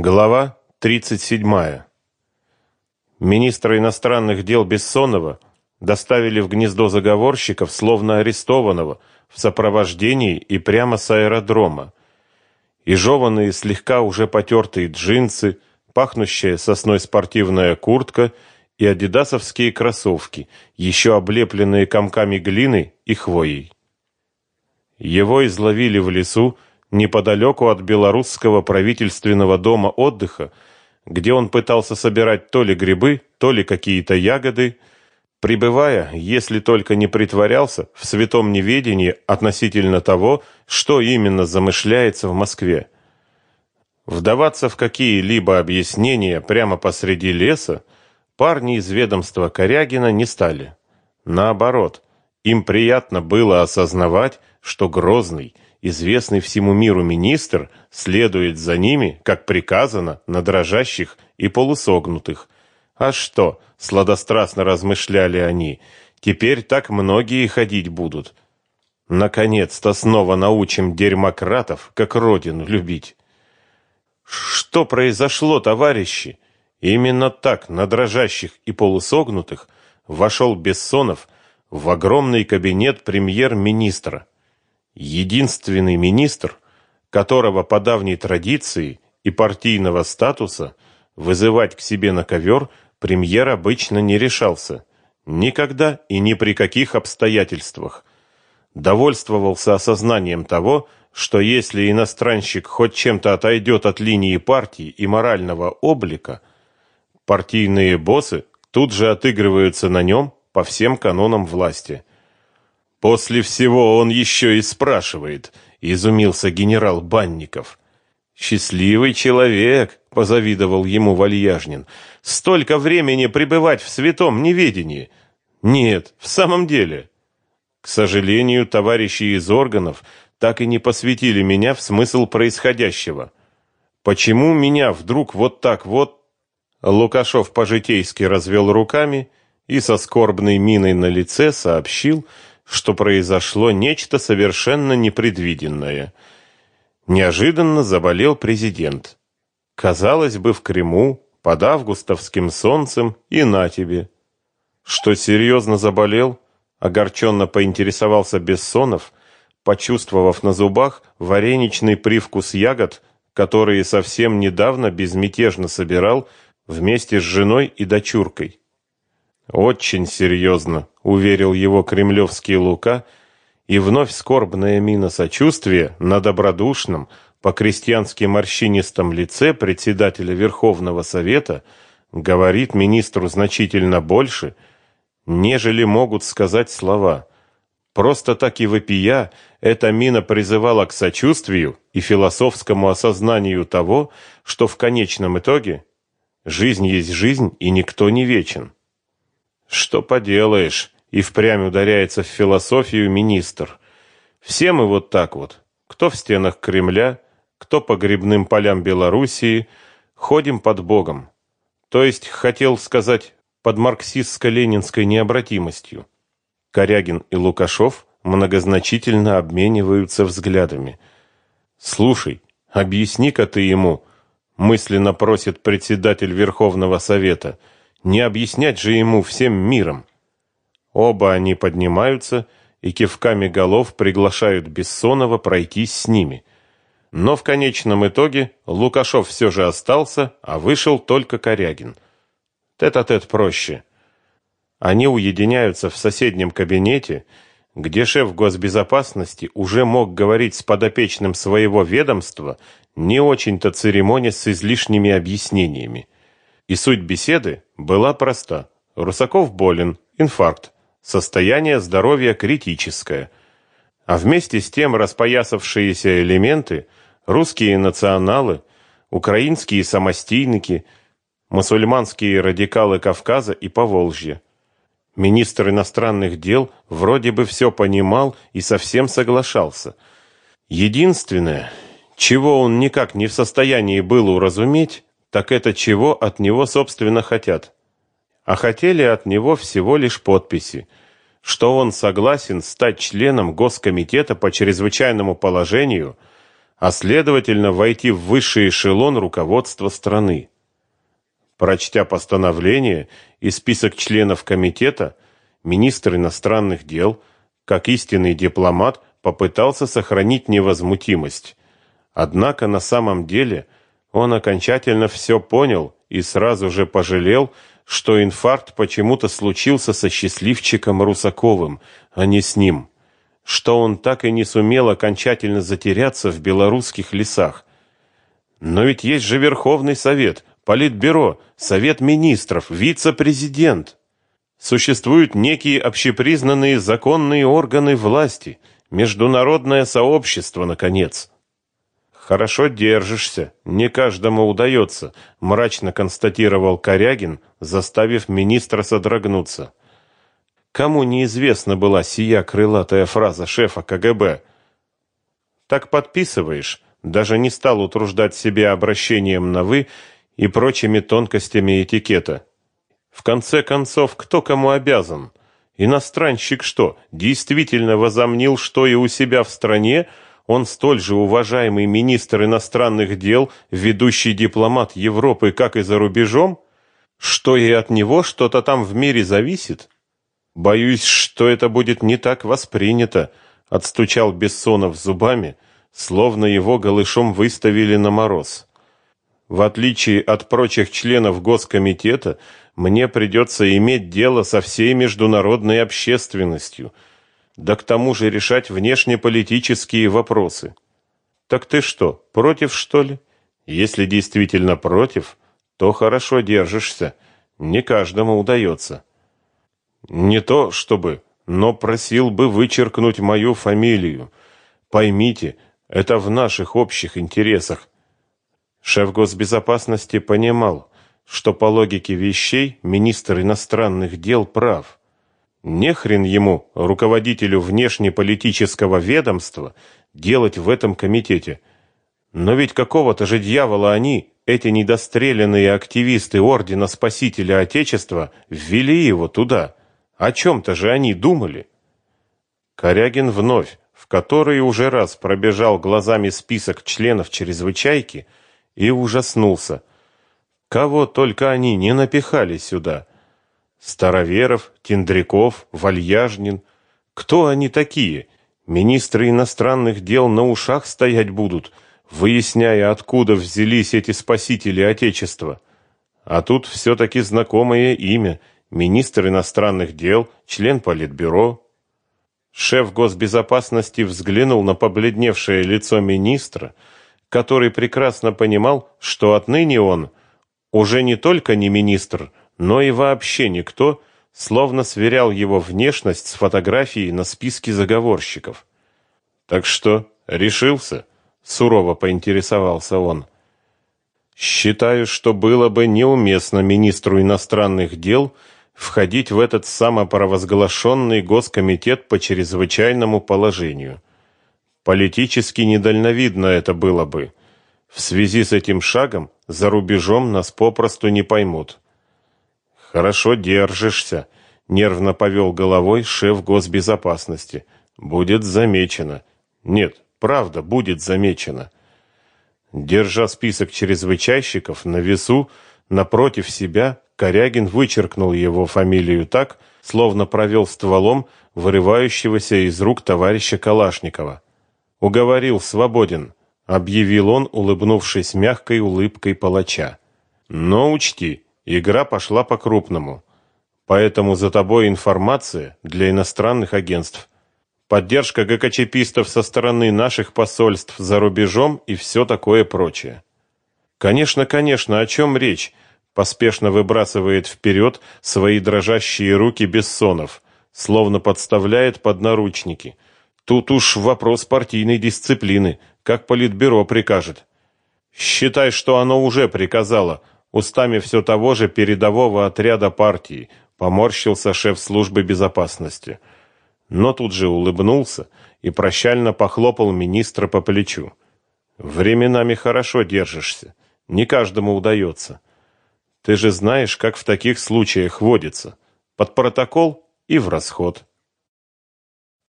Глава 37. Министра иностранных дел Бессонова доставили в гнездо заговорщиков, словно арестованного, в сопровождении и прямо с аэродрома. И жеванные, слегка уже потертые джинсы, пахнущая сосной спортивная куртка и адидасовские кроссовки, еще облепленные комками глины и хвоей. Его изловили в лесу, неподалеку от белорусского правительственного дома отдыха, где он пытался собирать то ли грибы, то ли какие-то ягоды, пребывая, если только не притворялся, в святом неведении относительно того, что именно замышляется в Москве. Вдаваться в какие-либо объяснения прямо посреди леса парни из ведомства Корягина не стали. Наоборот, им приятно было осознавать, что Грозный – известный всему миру министр следует за ними, как приказано, на дрожащих и полусогнутых. А что, сладострастно размышляли они, теперь так многие ходить будут. Наконец-то снова научим дерьмократов, как родину любить. Что произошло, товарищи? Именно так, на дрожащих и полусогнутых, вошел Бессонов в огромный кабинет премьер-министра единственный министр, которого по давней традиции и партийного статуса вызывать к себе на ковер премьер обычно не решался. Никогда и ни при каких обстоятельствах. Довольствовался осознанием того, что если иностранщик хоть чем-то отойдет от линии партии и морального облика, партийные боссы тут же отыгрываются на нем по всем канонам власти. После всего он еще и спрашивает, изумился генерал Банников. Счастливый человек, позавидовал ему Вальяжнин. Столько времени пребывать в святом неведении. Нет, в самом деле. К сожалению, товарищи из органов так и не посвятили меня в смысл происходящего. Почему меня вдруг вот так вот Лукашов по-житейски развел руками и со скорбной миной на лице сообщил, что произошло нечто совершенно непредвиденное. Неожиданно заболел президент. Казалось бы, в Крыму, под августовским солнцем, и на тебе. Что серьезно заболел? Огорченно поинтересовался Бессонов, почувствовав на зубах вареничный привкус ягод, которые совсем недавно безмятежно собирал вместе с женой и дочуркой. Очень серьезно, уверил его кремлевский Лука, и вновь скорбная мина сочувствия на добродушном, по-крестьянски морщинистом лице председателя Верховного Совета говорит министру значительно больше, нежели могут сказать слова. Просто так и вопия, эта мина призывала к сочувствию и философскому осознанию того, что в конечном итоге жизнь есть жизнь и никто не вечен. Что поделаешь, и впрямь ударяется в философию министр. Все мы вот так вот, кто в стенах Кремля, кто по грибным полям Белоруссии, ходим под Богом. То есть, хотел сказать, под марксистско-ленинской необратимостью. Корягин и Лукашов многозначительно обмениваются взглядами. «Слушай, объясни-ка ты ему», — мысленно просит председатель Верховного Совета, — не объяснять же ему всем миром. Оба они поднимаются и кивками голов приглашают Бессонова пройтись с ними. Но в конечном итоге Лукашов все же остался, а вышел только Корягин. Тет-а-тет -тет проще. Они уединяются в соседнем кабинете, где шеф госбезопасности уже мог говорить с подопечным своего ведомства, не очень-то церемонясь с излишними объяснениями. И суть беседы была проста. Русаков болен, инфаркт, состояние здоровья критическое. А вместе с тем распоясавшиеся элементы, русские националы, украинские самостийники, мусульманские радикалы Кавказа и Поволжья. Министр иностранных дел вроде бы все понимал и совсем соглашался. Единственное, чего он никак не в состоянии был уразуметь, так это чего от него, собственно, хотят? А хотели от него всего лишь подписи, что он согласен стать членом Госкомитета по чрезвычайному положению, а следовательно войти в высший эшелон руководства страны. Прочтя постановление и список членов комитета, министр иностранных дел, как истинный дипломат, попытался сохранить невозмутимость. Однако на самом деле он окончательно все понял и сразу же пожалел, что инфаркт почему-то случился со счастливчиком Русаковым, а не с ним, что он так и не сумел окончательно затеряться в белорусских лесах. Но ведь есть же Верховный Совет, Политбюро, Совет Министров, вице-президент. Существуют некие общепризнанные законные органы власти, международное сообщество, наконец. Хорошо держишься, не каждому удается, мрачно констатировал Корягин, заставив министра содрогнуться. Кому неизвестна была сия крылатая фраза шефа КГБ? Так подписываешь, даже не стал утруждать себя обращением на вы и прочими тонкостями этикета. В конце концов, кто кому обязан? Иностранщик что, действительно возомнил, что и у себя в стране он столь же уважаемый министр иностранных дел, ведущий дипломат Европы, как и за рубежом? Что и от него что-то там в мире зависит? Боюсь, что это будет не так воспринято, отстучал Бессонов зубами, словно его голышом выставили на мороз. В отличие от прочих членов Госкомитета, мне придется иметь дело со всей международной общественностью – да к тому же решать внешнеполитические вопросы. Так ты что, против, что ли? Если действительно против, то хорошо держишься. Не каждому удается. Не то чтобы, но просил бы вычеркнуть мою фамилию. Поймите, это в наших общих интересах. Шеф госбезопасности понимал, что по логике вещей министр иностранных дел прав. Не хрен ему, руководителю внешнеполитического ведомства, делать в этом комитете. Но ведь какого-то же дьявола они, эти недостреленные активисты Ордена Спасителя Отечества, ввели его туда. О чем-то же они думали. Корягин вновь, в который уже раз пробежал глазами список членов чрезвычайки и ужаснулся. Кого только они не напихали сюда. Староверов, Тендряков, Вальяжнин. Кто они такие? Министры иностранных дел на ушах стоять будут, выясняя, откуда взялись эти спасители Отечества. А тут все-таки знакомое имя. Министр иностранных дел, член Политбюро. Шеф госбезопасности взглянул на побледневшее лицо министра, который прекрасно понимал, что отныне он уже не только не министр, но и вообще никто, словно сверял его внешность с фотографией на списке заговорщиков. Так что, решился? сурово поинтересовался он. Считаю, что было бы неуместно министру иностранных дел входить в этот самопровозглашенный госкомитет по чрезвычайному положению. Политически недальновидно это было бы. В связи с этим шагом за рубежом нас попросту не поймут. Хорошо держишься, нервно повел головой шеф госбезопасности. Будет замечено. Нет, правда, будет замечено. Держа список чрезвычайщиков на весу напротив себя, Корягин вычеркнул его фамилию так, словно провел стволом вырывающегося из рук товарища Калашникова. Уговорил свободен, объявил он, улыбнувшись мягкой улыбкой палача. Но учти, Игра пошла по-крупному. Поэтому за тобой информация для иностранных агентств. Поддержка ГКЧПистов со стороны наших посольств за рубежом и все такое прочее. Конечно, конечно, о чем речь? Поспешно выбрасывает вперед свои дрожащие руки Бессонов, словно подставляет под наручники. Тут уж вопрос партийной дисциплины, как политбюро прикажет. Считай, что оно уже приказало, устами все того же передового отряда партии, поморщился шеф службы безопасности. Но тут же улыбнулся и прощально похлопал министра по плечу. Временами хорошо держишься, не каждому удается. Ты же знаешь, как в таких случаях водится. Под протокол и в расход.